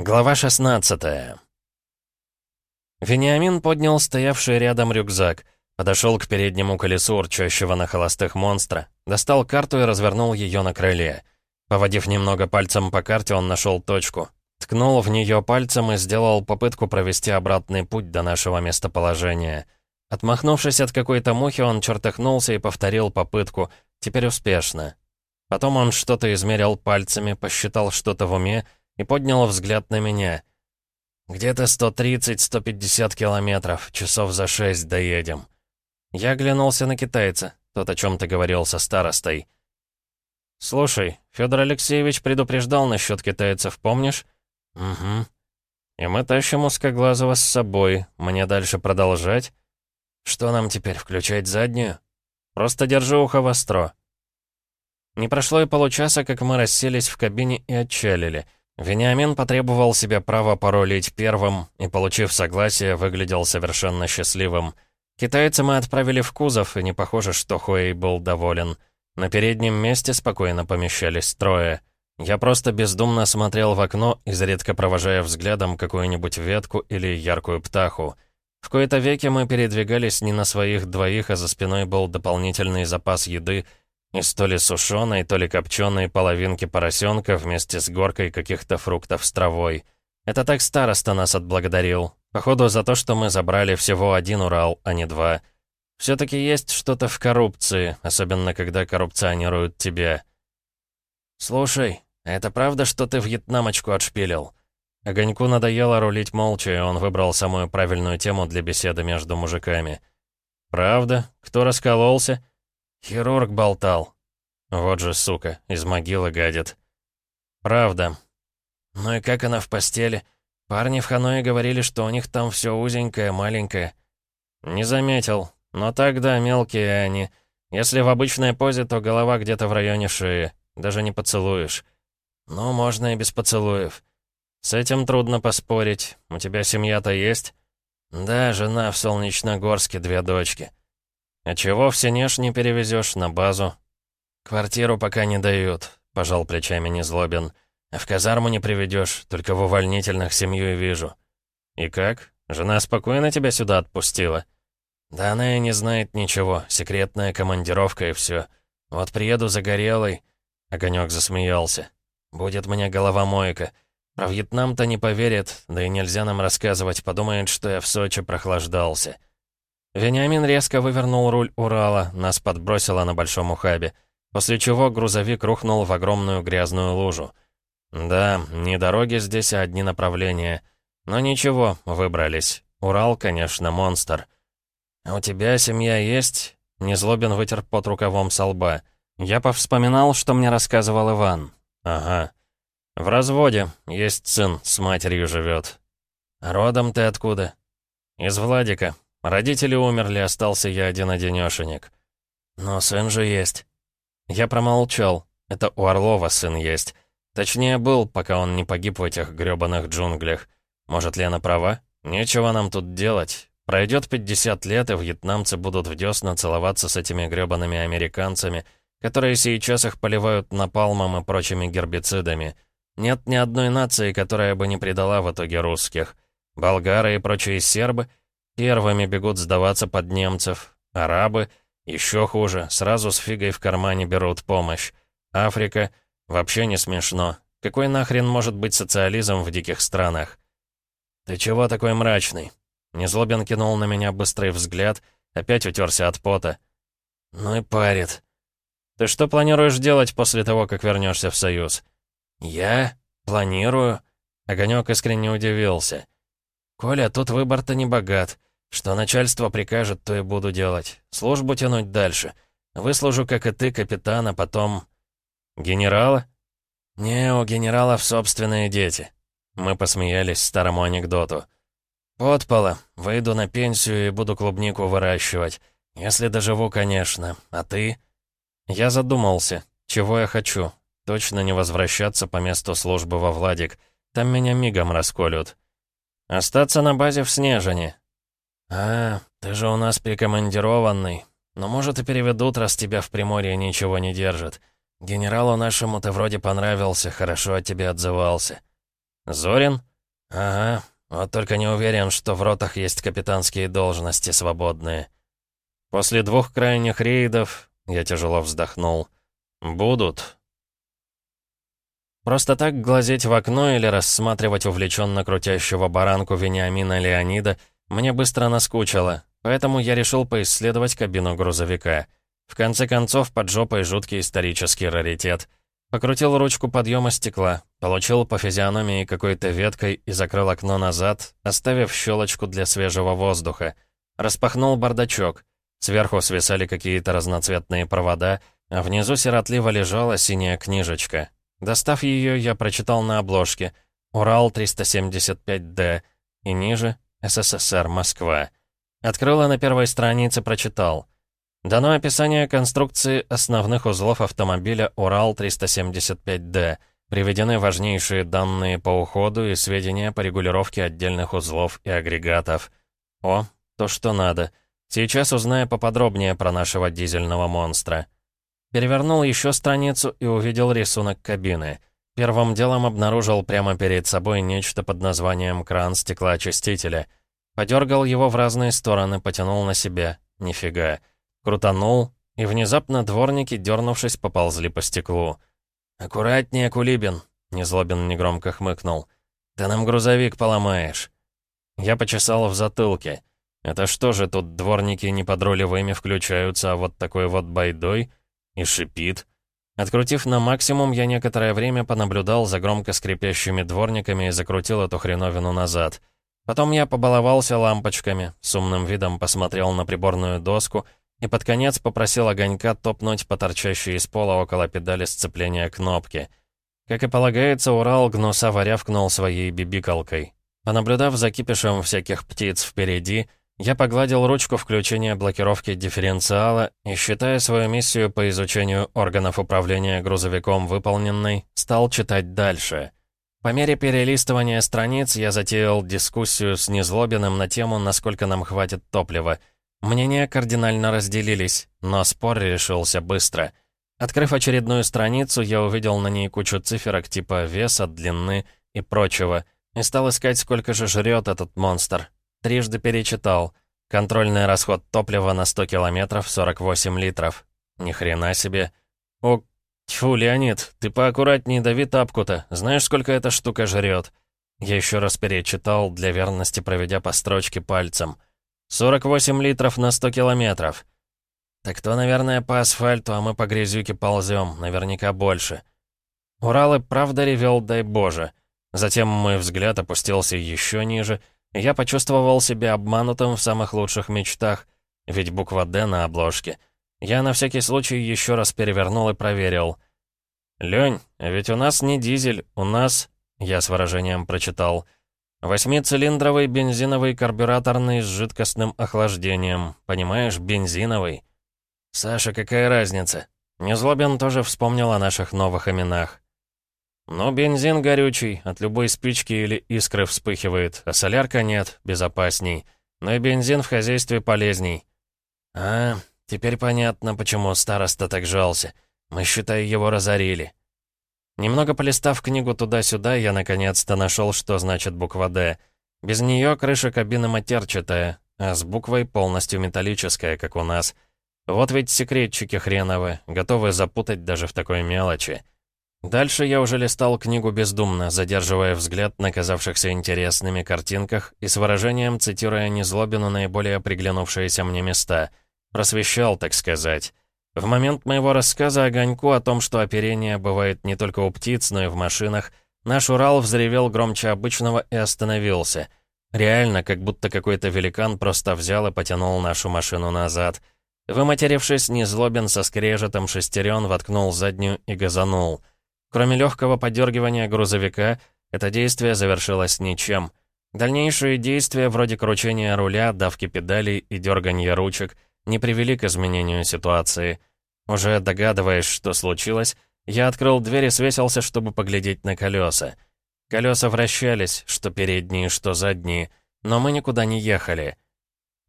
Глава 16 Вениамин поднял стоявший рядом рюкзак, подошел к переднему колесу урчащего на холостых монстра, достал карту и развернул ее на крыле. Поводив немного пальцем по карте, он нашел точку. Ткнул в нее пальцем и сделал попытку провести обратный путь до нашего местоположения. Отмахнувшись от какой-то мухи, он чертыхнулся и повторил попытку, теперь успешно. Потом он что-то измерил пальцами, посчитал что-то в уме и поднял взгляд на меня. «Где-то 130-150 километров, часов за шесть доедем». Я оглянулся на китайца, тот о чем-то говорил со старостой. «Слушай, Федор Алексеевич предупреждал насчет китайцев, помнишь?» «Угу. И мы тащим узкоглазого с собой. Мне дальше продолжать?» «Что нам теперь, включать заднюю?» «Просто держи ухо востро». Не прошло и получаса, как мы расселись в кабине и отчалили — Вениамин потребовал себе право паролить первым и, получив согласие, выглядел совершенно счастливым. Китайца мы отправили в кузов, и не похоже, что Хуэй был доволен. На переднем месте спокойно помещались трое. Я просто бездумно смотрел в окно, изредка провожая взглядом какую-нибудь ветку или яркую птаху. В кои-то веки мы передвигались не на своих двоих, а за спиной был дополнительный запас еды — из то ли сушеной, то ли копченой половинки поросенка вместе с горкой каких-то фруктов с травой. Это так староста нас отблагодарил. Походу за то, что мы забрали всего один Урал, а не два. Все-таки есть что-то в коррупции, особенно когда коррупционируют тебя. «Слушай, это правда, что ты вьетнамочку отшпилил?» Огоньку надоело рулить молча, и он выбрал самую правильную тему для беседы между мужиками. «Правда? Кто раскололся?» Хирург болтал. Вот же, сука, из могилы гадит. Правда. Ну и как она в постели? Парни в Ханое говорили, что у них там все узенькое, маленькое. Не заметил. Но тогда мелкие они. Если в обычной позе, то голова где-то в районе шеи. Даже не поцелуешь. Ну, можно и без поцелуев. С этим трудно поспорить. У тебя семья-то есть? Да, жена в Солнечногорске, две дочки. «А чего в Синеш не перевезешь на базу?» «Квартиру пока не дают», — пожал плечами Незлобин. «А в казарму не приведешь, только в увольнительных семью и вижу». «И как? Жена спокойно тебя сюда отпустила?» «Да она и не знает ничего, секретная командировка и все. Вот приеду загорелый...» Огонек засмеялся. «Будет мне головомойка. Про Вьетнам-то не поверит, да и нельзя нам рассказывать, подумает, что я в Сочи прохлаждался». Вениамин резко вывернул руль Урала, нас подбросило на большом ухабе, после чего грузовик рухнул в огромную грязную лужу. Да, не дороги здесь, а одни направления. Но ничего, выбрались. Урал, конечно, монстр. «А у тебя семья есть?» Незлобин вытер под рукавом со лба. Я повспоминал, что мне рассказывал Иван. «Ага. В разводе. Есть сын, с матерью живет. «Родом ты откуда?» «Из Владика. Родители умерли, остался я один-одинешенек. Но сын же есть. Я промолчал. Это у Орлова сын есть. Точнее, был, пока он не погиб в этих грёбаных джунглях. Может, Лена права? Нечего нам тут делать. Пройдет 50 лет, и вьетнамцы будут в дёсна целоваться с этими грёбаными американцами, которые сейчас их поливают напалмом и прочими гербицидами. Нет ни одной нации, которая бы не предала в итоге русских. Болгары и прочие сербы — Первыми бегут сдаваться под немцев. Арабы, еще хуже, сразу с фигой в кармане берут помощь. Африка, вообще не смешно. Какой нахрен может быть социализм в диких странах? «Ты чего такой мрачный?» Незлобин кинул на меня быстрый взгляд, опять утерся от пота. «Ну и парит». «Ты что планируешь делать после того, как вернешься в Союз?» «Я? Планирую?» Огонек искренне удивился. «Коля, тут выбор-то не богат. Что начальство прикажет, то и буду делать. Службу тянуть дальше. Выслужу, как и ты, капитана, потом... Генерала? Не, у генералов собственные дети. Мы посмеялись старому анекдоту. Подпола. Выйду на пенсию и буду клубнику выращивать. Если доживу, конечно. А ты? Я задумался. Чего я хочу? Точно не возвращаться по месту службы во Владик. Там меня мигом расколют. Остаться на базе в Снежине. «А, ты же у нас прикомандированный. Но, может, и переведут, раз тебя в Приморье ничего не держит. Генералу нашему ты вроде понравился, хорошо о тебе отзывался». «Зорин?» «Ага, вот только не уверен, что в ротах есть капитанские должности свободные». «После двух крайних рейдов...» — я тяжело вздохнул. «Будут». Просто так глазеть в окно или рассматривать увлеченно крутящего баранку Вениамина Леонида мне быстро наскучило, поэтому я решил поисследовать кабину грузовика. В конце концов, под жопой жуткий исторический раритет. Покрутил ручку подъема стекла, получил по физиономии какой-то веткой и закрыл окно назад, оставив щелочку для свежего воздуха. Распахнул бардачок. Сверху свисали какие-то разноцветные провода, а внизу сиротливо лежала синяя книжечка. Достав ее, я прочитал на обложке «Урал 375D» и ниже «СССР, Москва». Открыла на первой странице, прочитал. Дано описание конструкции основных узлов автомобиля «Урал-375D». Приведены важнейшие данные по уходу и сведения по регулировке отдельных узлов и агрегатов. О, то, что надо. Сейчас узнаю поподробнее про нашего дизельного монстра. Перевернул еще страницу и увидел рисунок кабины. Первым делом обнаружил прямо перед собой нечто под названием кран стеклоочистителя. Подергал его в разные стороны, потянул на себя. Нифига. Крутанул, и внезапно дворники, дернувшись, поползли по стеклу. «Аккуратнее, Кулибин!» — Незлобин негромко хмыкнул. «Ты нам грузовик поломаешь!» Я почесал в затылке. «Это что же, тут дворники не под рулевыми включаются, а вот такой вот байдой?» И шипит. Открутив на максимум, я некоторое время понаблюдал за громко скрипящими дворниками и закрутил эту хреновину назад. Потом я побаловался лампочками, с умным видом посмотрел на приборную доску и под конец попросил огонька топнуть по торчащей из пола около педали сцепления кнопки. Как и полагается, Урал гнусаво рявкнул своей бибикалкой. Понаблюдав за кипишем всяких птиц впереди, я погладил ручку включения блокировки дифференциала и, считая свою миссию по изучению органов управления грузовиком выполненной, стал читать дальше. По мере перелистывания страниц я затеял дискуссию с Незлобиным на тему, насколько нам хватит топлива. Мнения кардинально разделились, но спор решился быстро. Открыв очередную страницу, я увидел на ней кучу циферок типа веса, длины и прочего, и стал искать, сколько же жрет этот монстр. Трижды перечитал. Контрольный расход топлива на 100 километров 48 литров. Ни хрена себе. О, тьфу, Леонид, ты поаккуратнее дави тапку-то. Знаешь, сколько эта штука жрет? Я еще раз перечитал, для верности проведя по строчке пальцем. 48 литров на 100 километров. Так то, наверное, по асфальту, а мы по грязюке ползем, наверняка больше. Урал и правда ревел, дай боже. Затем мой взгляд опустился еще ниже — я почувствовал себя обманутым в самых лучших мечтах, ведь буква «Д» на обложке. Я на всякий случай еще раз перевернул и проверил. «Лень, ведь у нас не дизель, у нас...» Я с выражением прочитал. «Восьмицилиндровый бензиновый карбюраторный с жидкостным охлаждением. Понимаешь, бензиновый». «Саша, какая разница?» Незлобин тоже вспомнил о наших новых именах. «Ну, бензин горючий, от любой спички или искры вспыхивает, а солярка нет, безопасней. Но и бензин в хозяйстве полезней». «А, теперь понятно, почему староста так жался. Мы, считай, его разорили». Немного полистав книгу туда-сюда, я наконец-то нашел, что значит буква «Д». Без нее крыша кабины матерчатая, а с буквой полностью металлическая, как у нас. Вот ведь секретчики хреновы, готовы запутать даже в такой мелочи. Дальше я уже листал книгу бездумно, задерживая взгляд на казавшихся интересными картинках и с выражением цитируя незлобину наиболее приглянувшиеся мне места. Просвещал, так сказать. В момент моего рассказа огоньку о том, что оперение бывает не только у птиц, но и в машинах, наш Урал взревел громче обычного и остановился. Реально, как будто какой-то великан просто взял и потянул нашу машину назад. Выматерившись, Незлобин со скрежетом шестерен воткнул заднюю и газанул — Кроме легкого подергивания грузовика, это действие завершилось ничем. Дальнейшие действия, вроде кручения руля, давки педалей и дерганья ручек, не привели к изменению ситуации. Уже догадываясь, что случилось, я открыл дверь и свесился, чтобы поглядеть на колеса. Колеса вращались, что передние, что задние, но мы никуда не ехали.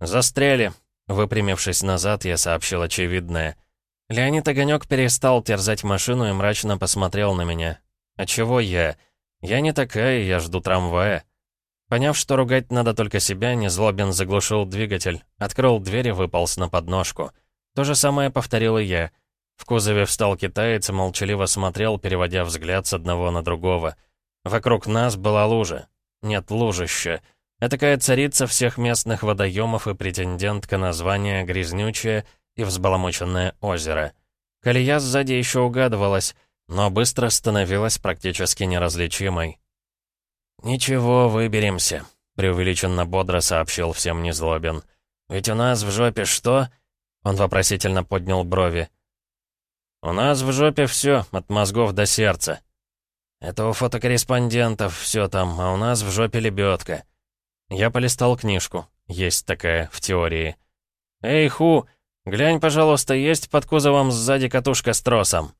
«Застряли!» Выпрямившись назад, я сообщил очевидное — Леонид Огонек перестал терзать машину и мрачно посмотрел на меня. «А чего я? Я не такая, я жду трамвая». Поняв, что ругать надо только себя, Незлобин заглушил двигатель, открыл дверь и выполз на подножку. То же самое повторил и я. В кузове встал китаец и молчаливо смотрел, переводя взгляд с одного на другого. Вокруг нас была лужа. Нет, лужища. Этакая царица всех местных водоемов и претендентка на звание «Грязнючее» и «Взбаламученное озеро». Колея сзади еще угадывалась, но быстро становилась практически неразличимой. «Ничего, выберемся», — преувеличенно бодро сообщил всем Незлобин. «Ведь у нас в жопе что?» Он вопросительно поднял брови. «У нас в жопе все, от мозгов до сердца». «Это у фотокорреспондентов все там, а у нас в жопе лебедка». Я полистал книжку. Есть такая, в теории. «Эй, Ху, глянь, пожалуйста, есть под кузовом сзади катушка с тросом?»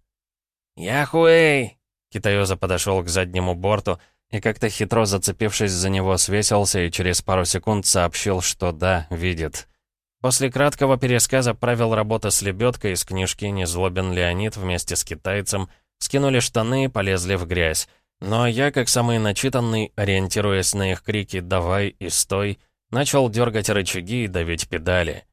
«Яхуэй!» Китаёза подошел к заднему борту и как-то хитро зацепившись за него свесился и через пару секунд сообщил, что да, видит. После краткого пересказа правил работы с лебедкой из книжки «Незлобен Леонид» вместе с китайцем скинули штаны и полезли в грязь. Но я, как самый начитанный, ориентируясь на их крики «давай» и «стой», начал дергать рычаги и давить педали.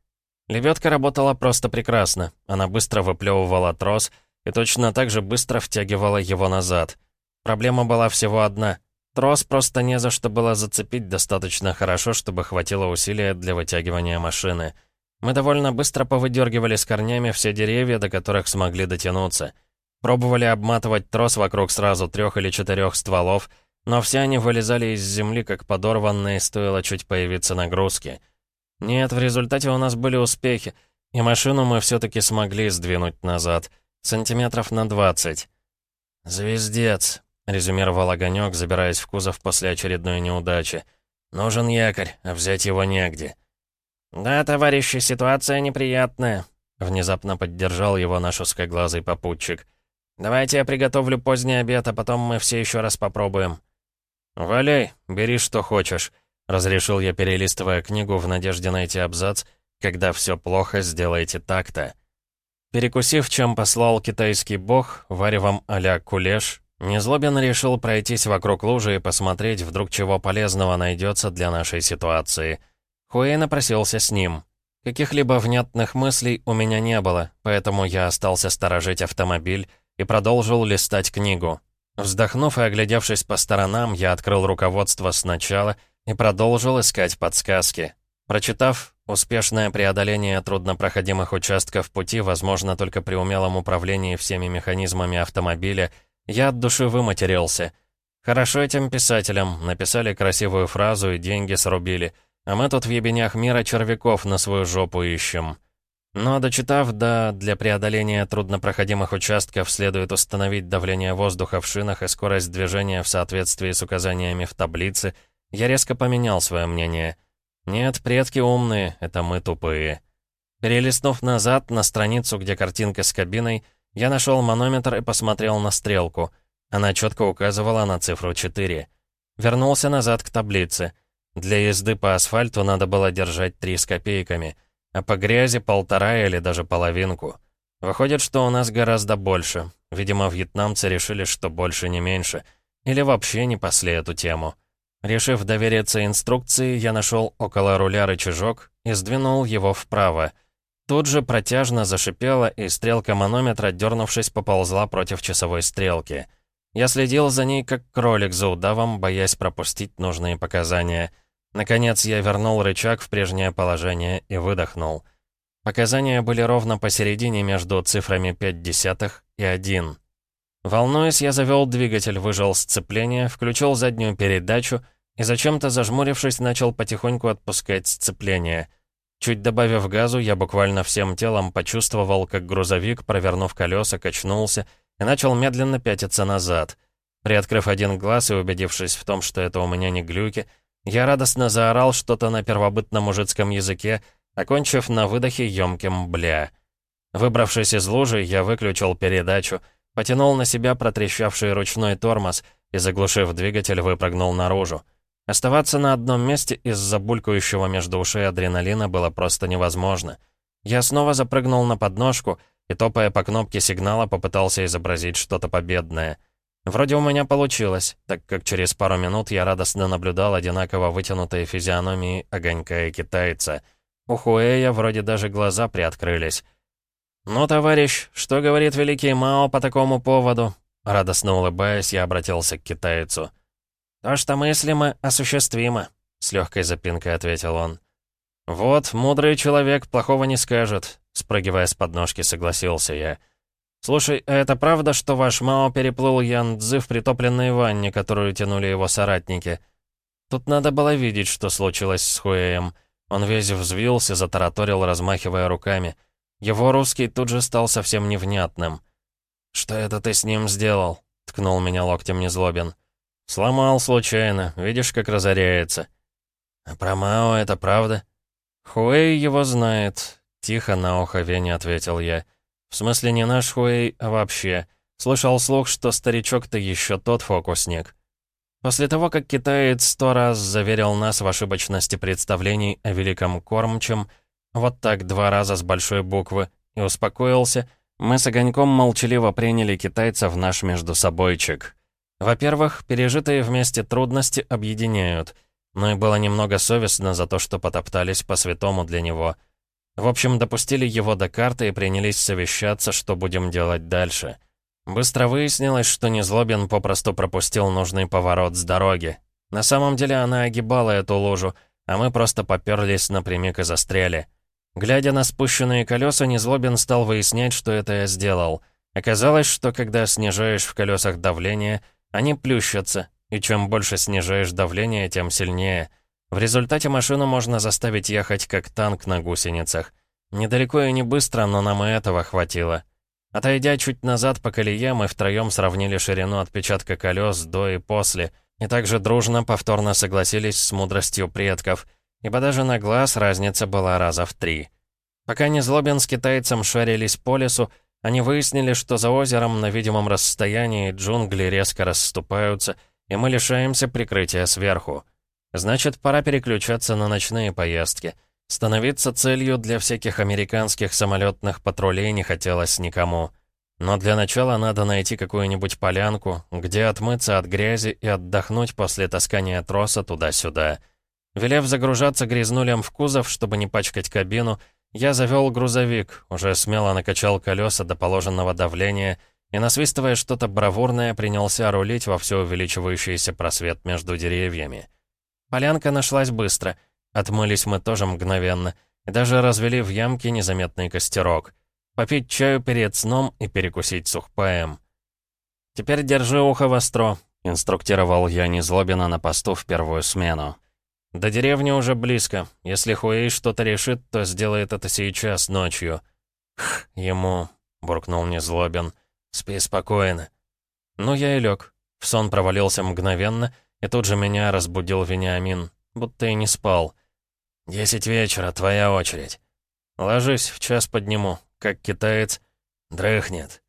Лебедка работала просто прекрасно. Она быстро выплевывала трос и точно так же быстро втягивала его назад. Проблема была всего одна. Трос просто не за что было зацепить достаточно хорошо, чтобы хватило усилия для вытягивания машины. Мы довольно быстро повыдергивали с корнями все деревья, до которых смогли дотянуться — Пробовали обматывать трос вокруг сразу трех или четырех стволов, но все они вылезали из земли, как подорванные, стоило чуть появиться нагрузки. Нет, в результате у нас были успехи, и машину мы все-таки смогли сдвинуть назад, сантиметров на 20. «Звездец», — резюмировал Огонек, забираясь в кузов после очередной неудачи. «Нужен якорь, а взять его негде». «Да, товарищи, ситуация неприятная», — внезапно поддержал его наш узкоглазый попутчик. «Давайте я приготовлю поздний обед, а потом мы все еще раз попробуем». «Валяй, бери что хочешь», — разрешил я, перелистывая книгу в надежде найти абзац «Когда все плохо, сделайте так-то». Перекусив, чем послал китайский бог, варевом а-ля кулеш, Незлобин решил пройтись вокруг лужи и посмотреть, вдруг чего полезного найдется для нашей ситуации. Хуэй напросился с ним. Каких-либо внятных мыслей у меня не было, поэтому я остался сторожить автомобиль, и продолжил листать книгу. Вздохнув и оглядевшись по сторонам, я открыл руководство сначала и продолжил искать подсказки. Прочитав, успешное преодоление труднопроходимых участков пути возможно только при умелом управлении всеми механизмами автомобиля, я от души выматерился. Хорошо этим писателям, написали красивую фразу и деньги срубили, а мы тут в ебенях мира червяков на свою жопу ищем. Но дочитав, да, для преодоления труднопроходимых участков следует установить давление воздуха в шинах и скорость движения в соответствии с указаниями в таблице, я резко поменял свое мнение. Нет, предки умные, это мы тупые. Перелистнув назад на страницу, где картинка с кабиной, я нашел манометр и посмотрел на стрелку. Она четко указывала на цифру 4. Вернулся назад к таблице. Для езды по асфальту надо было держать 3 с копейками — а по грязи полтора или даже половинку. Выходит, что у нас гораздо больше. Видимо, вьетнамцы решили, что больше не меньше. Или вообще не пасли эту тему. Решив довериться инструкции, я нашел около руля рычажок и сдвинул его вправо. Тут же протяжно зашипела, и стрелка манометра, дернувшись, поползла против часовой стрелки. Я следил за ней, как кролик за удавом, боясь пропустить нужные показания — Наконец я вернул рычаг в прежнее положение и выдохнул. Показания были ровно посередине между цифрами 5 десятых и 1. Волнуясь, я завел двигатель, выжал сцепление, включил заднюю передачу и, зачем-то зажмурившись, начал потихоньку отпускать сцепление. Чуть добавив газу, я буквально всем телом почувствовал, как грузовик, провернув колеса, качнулся и начал медленно пятиться назад. Приоткрыв один глаз и убедившись в том, что это у меня не глюки, я радостно заорал что-то на первобытном мужицком языке, окончив на выдохе ёмким «бля». Выбравшись из лужи, я выключил передачу, потянул на себя протрещавший ручной тормоз и, заглушив двигатель, выпрыгнул наружу. Оставаться на одном месте из-за булькающего между ушей адреналина было просто невозможно. Я снова запрыгнул на подножку и, топая по кнопке сигнала, попытался изобразить что-то победное. Вроде у меня получилось, так как через пару минут я радостно наблюдал одинаково вытянутые физиономии огонька и китайца. У Хуэя вроде даже глаза приоткрылись. «Ну, товарищ, что говорит великий Мао по такому поводу?» Радостно улыбаясь, я обратился к китайцу. «То, что мыслимо, осуществимо», — с легкой запинкой ответил он. «Вот, мудрый человек плохого не скажет», — спрыгивая с подножки, согласился я. «Слушай, а это правда, что ваш Мао переплыл Ян-Цзы в притопленной ванне, которую тянули его соратники? Тут надо было видеть, что случилось с Хуэем. Он весь взвился, затараторил, размахивая руками. Его русский тут же стал совсем невнятным. «Что это ты с ним сделал?» — ткнул меня локтем Незлобин. «Сломал случайно. Видишь, как разоряется». «А про Мао это правда?» «Хуэй его знает», — тихо на ухо Вене ответил я. В смысле, не наш Хуэй, а вообще. Слышал слух, что старичок-то еще тот фокусник. После того, как китаец сто раз заверил нас в ошибочности представлений о великом кормчем, вот так два раза с большой буквы, и успокоился, мы с Огоньком молчаливо приняли китайца в наш междусобойчик. Во-первых, пережитые вместе трудности объединяют, но и было немного совестно за то, что потоптались по святому для него — в общем, допустили его до карты и принялись совещаться, что будем делать дальше. Быстро выяснилось, что Незлобин попросту пропустил нужный поворот с дороги. На самом деле она огибала эту лужу, а мы просто поперлись напрямик и застряли. Глядя на спущенные колеса, Незлобин стал выяснять, что это я сделал. Оказалось, что когда снижаешь в колесах давление, они плющатся, и чем больше снижаешь давление, тем сильнее — в результате машину можно заставить ехать как танк на гусеницах. Недалеко и не быстро, но нам и этого хватило. Отойдя чуть назад по колее, мы втроем сравнили ширину отпечатка колес до и после, и также дружно повторно согласились с мудростью предков, ибо даже на глаз разница была раза в три. Пока Незлобин с китайцем шарились по лесу, они выяснили, что за озером на видимом расстоянии джунгли резко расступаются, и мы лишаемся прикрытия сверху. Значит, пора переключаться на ночные поездки. Становиться целью для всяких американских самолетных патрулей не хотелось никому. Но для начала надо найти какую-нибудь полянку, где отмыться от грязи и отдохнуть после таскания троса туда-сюда. Велев загружаться грязнулем в кузов, чтобы не пачкать кабину, я завел грузовик, уже смело накачал колеса до положенного давления и, насвистывая что-то бравурное, принялся рулить во все увеличивающийся просвет между деревьями. Полянка нашлась быстро. Отмылись мы тоже мгновенно. И даже развели в ямке незаметный костерок. Попить чаю перед сном и перекусить сухпаем. «Теперь держи ухо востро», — инструктировал я Незлобина на посту в первую смену. «До деревни уже близко. Если Хуэй что-то решит, то сделает это сейчас, ночью». «Хх, ему», — буркнул Незлобин. «Спи спокойно». Ну, я и лег. В сон провалился мгновенно — и тут же меня разбудил Вениамин, будто и не спал. «Десять вечера, твоя очередь». «Ложись, в час подниму, как китаец». «Дрыхнет».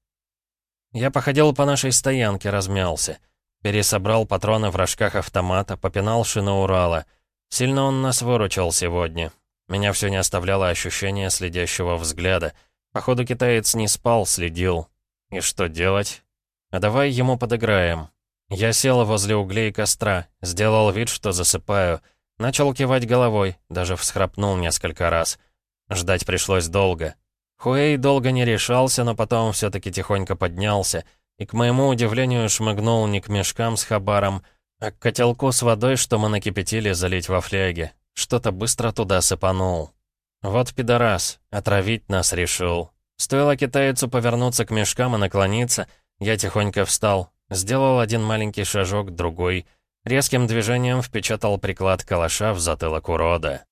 Я походил по нашей стоянке, размялся. Пересобрал патроны в рожках автомата, попинал шину Урала. Сильно он нас выручил сегодня. Меня все не оставляло ощущение следящего взгляда. Походу, китаец не спал, следил. И что делать? А давай ему подыграем. Я сел возле углей костра, сделал вид, что засыпаю. Начал кивать головой, даже всхрапнул несколько раз. Ждать пришлось долго. Хуэй долго не решался, но потом все-таки тихонько поднялся и, к моему удивлению, шмыгнул не к мешкам с хабаром, а к котелку с водой, что мы накипятили залить во фляге. Что-то быстро туда сыпанул. Вот пидорас, отравить нас решил. Стоило китайцу повернуться к мешкам и наклониться, я тихонько встал, Сделал один маленький шажок, другой. Резким движением впечатал приклад калаша в затылок урода.